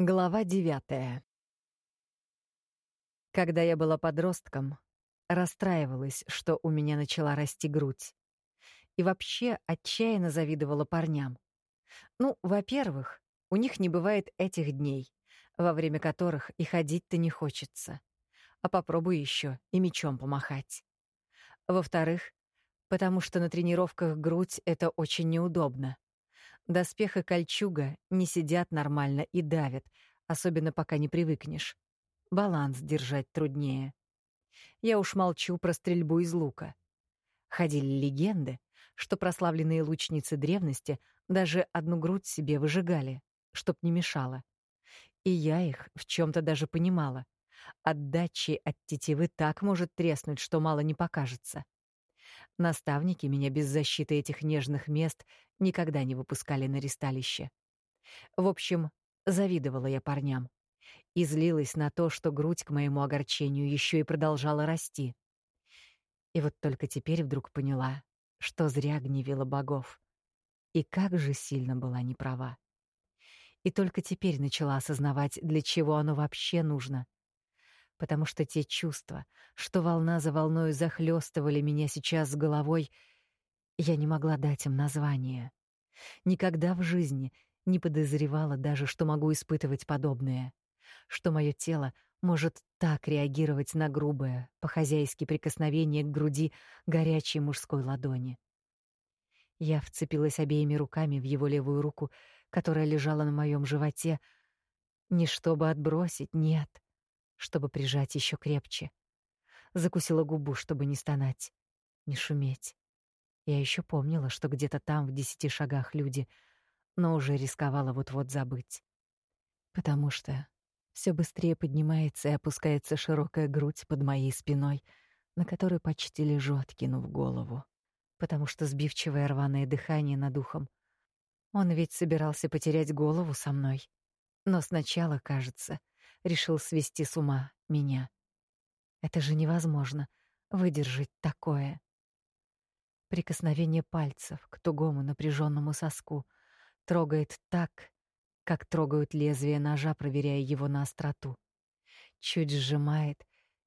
Глава девятая. Когда я была подростком, расстраивалась, что у меня начала расти грудь. И вообще отчаянно завидовала парням. Ну, во-первых, у них не бывает этих дней, во время которых и ходить-то не хочется. А попробуй еще и мечом помахать. Во-вторых, потому что на тренировках грудь — это очень неудобно. Доспех и кольчуга не сидят нормально и давят, особенно пока не привыкнешь. Баланс держать труднее. Я уж молчу про стрельбу из лука. Ходили легенды, что прославленные лучницы древности даже одну грудь себе выжигали, чтоб не мешало. И я их в чем то даже понимала. Отдачи от тетивы так может треснуть, что мало не покажется. Наставники меня без защиты этих нежных мест никогда не выпускали на ристалище. В общем, завидовала я парням и злилась на то, что грудь к моему огорчению еще и продолжала расти. И вот только теперь вдруг поняла, что зря гневила богов. И как же сильно была неправа. И только теперь начала осознавать, для чего оно вообще нужно — потому что те чувства, что волна за волной захлестывали меня сейчас с головой, я не могла дать им название. Никогда в жизни не подозревала даже, что могу испытывать подобное, что мое тело может так реагировать на грубое, по-хозяйски прикосновение к груди горячей мужской ладони. Я вцепилась обеими руками в его левую руку, которая лежала на моем животе, не чтобы отбросить, нет — чтобы прижать еще крепче. Закусила губу, чтобы не стонать, не шуметь. Я еще помнила, что где-то там в десяти шагах люди, но уже рисковала вот-вот забыть. Потому что все быстрее поднимается и опускается широкая грудь под моей спиной, на которой почти лежу, откинув голову. Потому что сбивчивое рваное дыхание над ухом. Он ведь собирался потерять голову со мной. Но сначала, кажется, решил свести с ума меня. Это же невозможно выдержать такое. Прикосновение пальцев к тугому напряженному соску трогает так, как трогают лезвие ножа, проверяя его на остроту. Чуть сжимает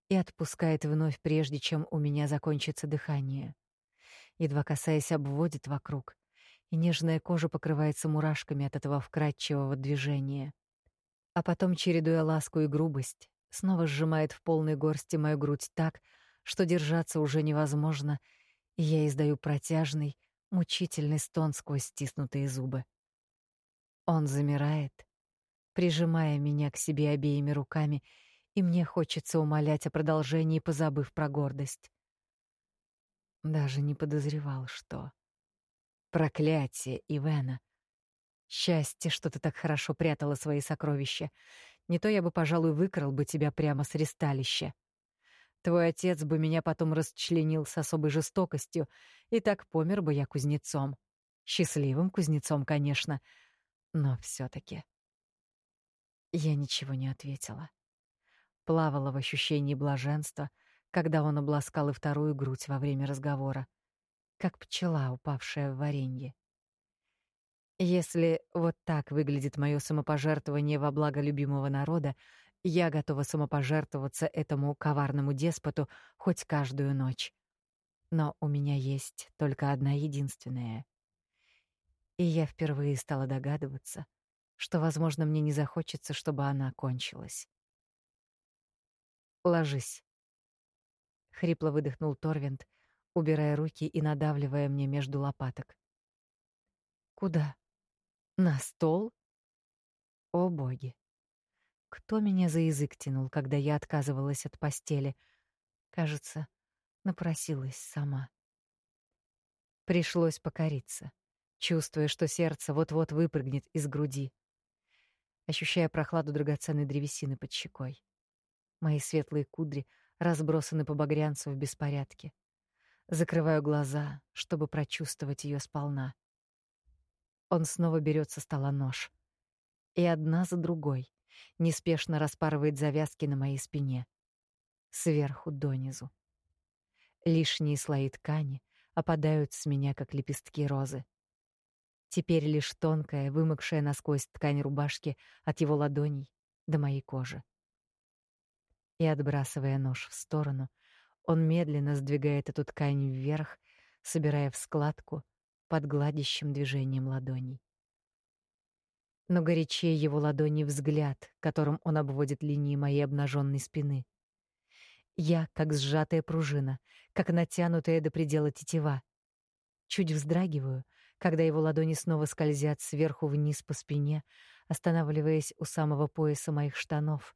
и отпускает вновь, прежде чем у меня закончится дыхание. Едва касаясь, обводит вокруг, и нежная кожа покрывается мурашками от этого вкрадчивого движения а потом, чередуя ласку и грубость, снова сжимает в полной горсти мою грудь так, что держаться уже невозможно, и я издаю протяжный, мучительный стон сквозь стиснутые зубы. Он замирает, прижимая меня к себе обеими руками, и мне хочется умолять о продолжении, позабыв про гордость. Даже не подозревал, что... Проклятие Ивена! Счастье, что ты так хорошо прятала свои сокровища. Не то я бы, пожалуй, выкрал бы тебя прямо с ресталища. Твой отец бы меня потом расчленил с особой жестокостью, и так помер бы я кузнецом. Счастливым кузнецом, конечно, но все таки Я ничего не ответила. Плавала в ощущении блаженства, когда он обласкал и вторую грудь во время разговора, как пчела, упавшая в варенье. Если вот так выглядит мое самопожертвование во благо любимого народа, я готова самопожертвоваться этому коварному деспоту хоть каждую ночь. Но у меня есть только одна единственная. И я впервые стала догадываться, что, возможно, мне не захочется, чтобы она кончилась. «Ложись», — хрипло выдохнул Торвинд, убирая руки и надавливая мне между лопаток. «Куда?» На стол? О боги! Кто меня за язык тянул, когда я отказывалась от постели? Кажется, напросилась сама. Пришлось покориться, чувствуя, что сердце вот-вот выпрыгнет из груди, ощущая прохладу драгоценной древесины под щекой. Мои светлые кудри разбросаны по багрянцу в беспорядке. Закрываю глаза, чтобы прочувствовать ее сполна. Он снова берет со стола нож. И одна за другой неспешно распарывает завязки на моей спине. Сверху донизу. Лишние слои ткани опадают с меня, как лепестки розы. Теперь лишь тонкая, вымокшая насквозь ткань рубашки от его ладоней до моей кожи. И отбрасывая нож в сторону, он медленно сдвигает эту ткань вверх, собирая в складку под гладящим движением ладоней. Но горячее его ладони взгляд, которым он обводит линии моей обнаженной спины. Я, как сжатая пружина, как натянутая до предела тетива. Чуть вздрагиваю, когда его ладони снова скользят сверху вниз по спине, останавливаясь у самого пояса моих штанов.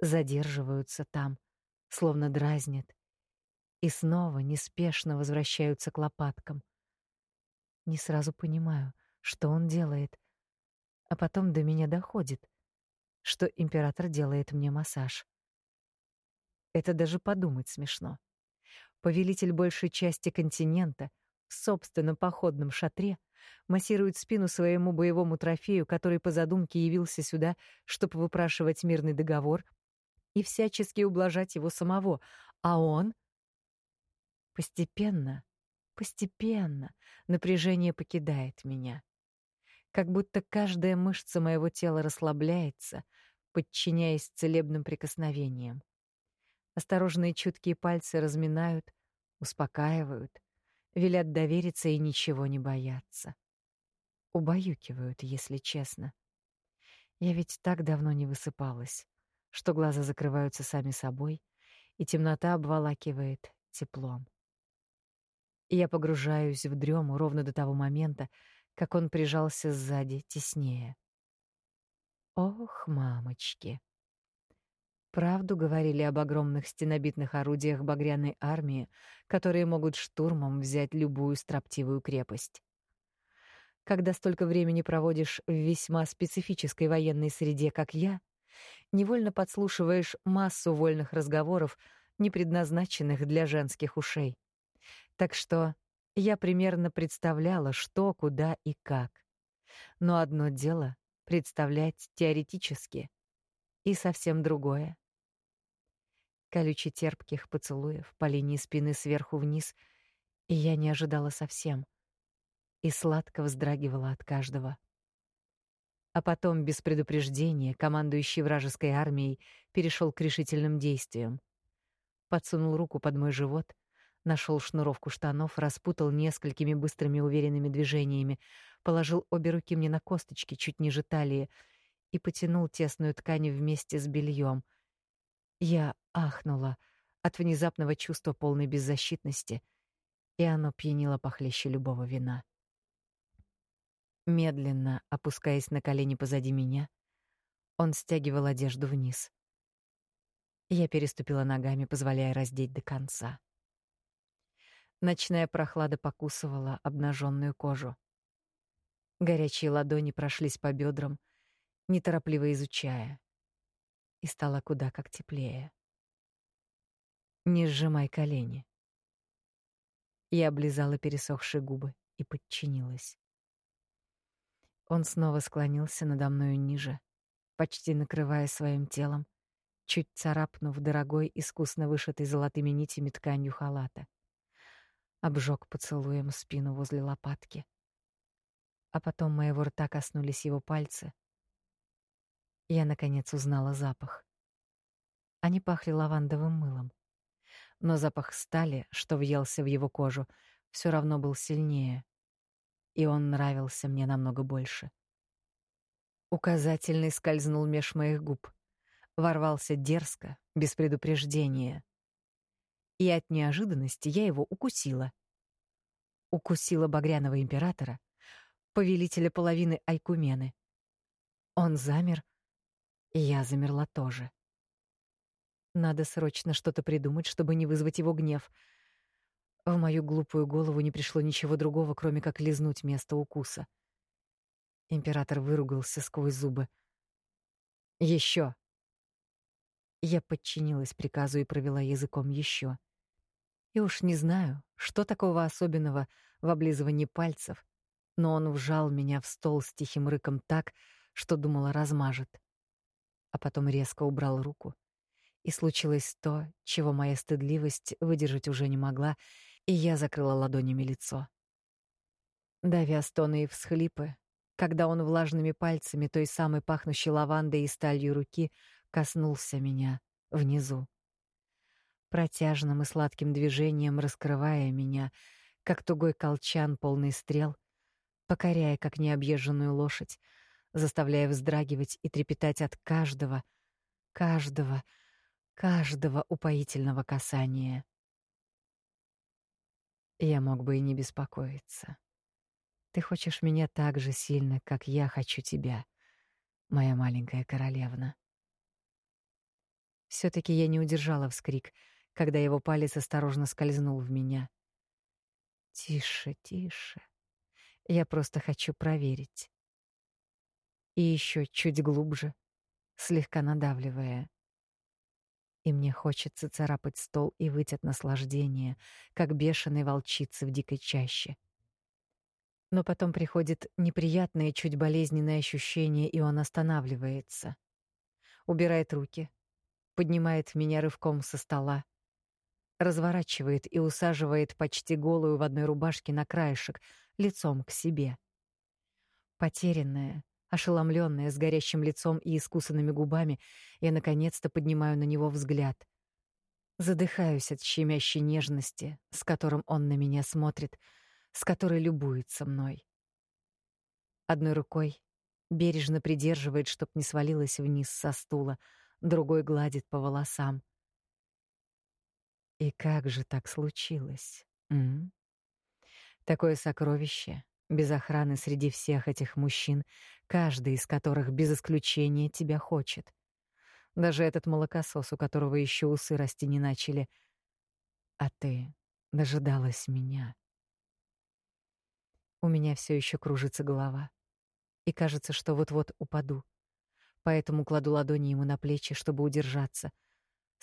Задерживаются там, словно дразнят, и снова неспешно возвращаются к лопаткам. Не сразу понимаю, что он делает, а потом до меня доходит, что император делает мне массаж. Это даже подумать смешно. Повелитель большей части континента в собственном походном шатре массирует спину своему боевому трофею, который по задумке явился сюда, чтобы выпрашивать мирный договор и всячески ублажать его самого, а он постепенно, постепенно напряжение покидает меня. Как будто каждая мышца моего тела расслабляется, подчиняясь целебным прикосновениям. Осторожные чуткие пальцы разминают, успокаивают, велят довериться и ничего не бояться. Убаюкивают, если честно. Я ведь так давно не высыпалась что глаза закрываются сами собой, и темнота обволакивает теплом. Я погружаюсь в дрему ровно до того момента, как он прижался сзади теснее. Ох, мамочки. Правду говорили об огромных стенобитных орудиях багряной армии, которые могут штурмом взять любую строптивую крепость. Когда столько времени проводишь в весьма специфической военной среде, как я, невольно подслушиваешь массу вольных разговоров, не предназначенных для женских ушей. Так что я примерно представляла, что, куда и как. Но одно дело — представлять теоретически, и совсем другое. Колючий терпких поцелуев по линии спины сверху вниз, я не ожидала совсем, и сладко вздрагивала от каждого. А потом, без предупреждения, командующий вражеской армией перешел к решительным действиям. Подсунул руку под мой живот, нашел шнуровку штанов, распутал несколькими быстрыми уверенными движениями, положил обе руки мне на косточки чуть ниже талии и потянул тесную ткань вместе с бельем. Я ахнула от внезапного чувства полной беззащитности, и оно пьянило похлеще любого вина. Медленно опускаясь на колени позади меня, он стягивал одежду вниз. Я переступила ногами, позволяя раздеть до конца. Ночная прохлада покусывала обнаженную кожу. Горячие ладони прошлись по бедрам, неторопливо изучая, и стало куда как теплее. Не сжимай колени. Я облизала пересохшие губы и подчинилась. Он снова склонился надо мною ниже, почти накрывая своим телом, чуть царапнув дорогой, искусно вышитой золотыми нитями тканью халата. Обжег поцелуем спину возле лопатки. А потом моего рта коснулись его пальцы. Я, наконец, узнала запах. Они пахли лавандовым мылом. Но запах стали, что въелся в его кожу, все равно был сильнее и он нравился мне намного больше. Указательный скользнул меж моих губ, ворвался дерзко, без предупреждения. И от неожиданности я его укусила. Укусила багряного императора, повелителя половины Айкумены. Он замер, и я замерла тоже. Надо срочно что-то придумать, чтобы не вызвать его гнев — в мою глупую голову не пришло ничего другого, кроме как лизнуть место укуса. Император выругался сквозь зубы. Еще. Я подчинилась приказу и провела языком еще. И уж не знаю, что такого особенного в облизывании пальцев, но он вжал меня в стол с тихим рыком так, что думала размажет. А потом резко убрал руку. И случилось то, чего моя стыдливость выдержать уже не могла, и я закрыла ладонями лицо. давя стоны и всхлипы, когда он влажными пальцами той самой пахнущей лавандой и сталью руки коснулся меня внизу. Протяжным и сладким движением раскрывая меня, как тугой колчан, полный стрел, покоряя, как необъезженную лошадь, заставляя вздрагивать и трепетать от каждого, каждого, каждого упоительного касания. Я мог бы и не беспокоиться. Ты хочешь меня так же сильно, как я хочу тебя, моя маленькая королевна. Все таки я не удержала вскрик, когда его палец осторожно скользнул в меня. Тише, тише. Я просто хочу проверить. И еще чуть глубже, слегка надавливая. И мне хочется царапать стол и выть от наслаждения, как бешеные волчицы в дикой чаще. Но потом приходит неприятное, чуть болезненное ощущение, и он останавливается. Убирает руки, поднимает меня рывком со стола, разворачивает и усаживает почти голую в одной рубашке на краешек, лицом к себе. Потерянная, ошеломленная, с горящим лицом и искусанными губами, я наконец-то поднимаю на него взгляд. Задыхаюсь от щемящей нежности, с которым он на меня смотрит, с которой любуется мной. Одной рукой бережно придерживает, чтоб не свалилась вниз со стула, другой гладит по волосам. И как же так случилось? М? Такое сокровище, без охраны среди всех этих мужчин, каждый из которых без исключения тебя хочет. Даже этот молокосос, у которого еще усы расти не начали. А ты дожидалась меня. У меня все еще кружится голова, и кажется, что вот-вот упаду. Поэтому кладу ладони ему на плечи, чтобы удержаться —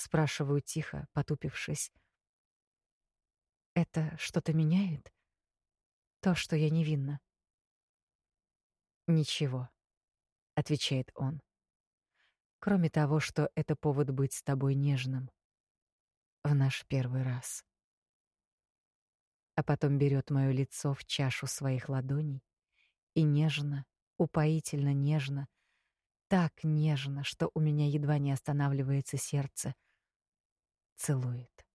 Спрашиваю тихо, потупившись. Это что-то меняет? То, что я невинна. Ничего, отвечает он. Кроме того, что это повод быть с тобой нежным. В наш первый раз. А потом берет моё лицо в чашу своих ладоней и нежно, упоительно нежно, так нежно, что у меня едва не останавливается сердце — целует.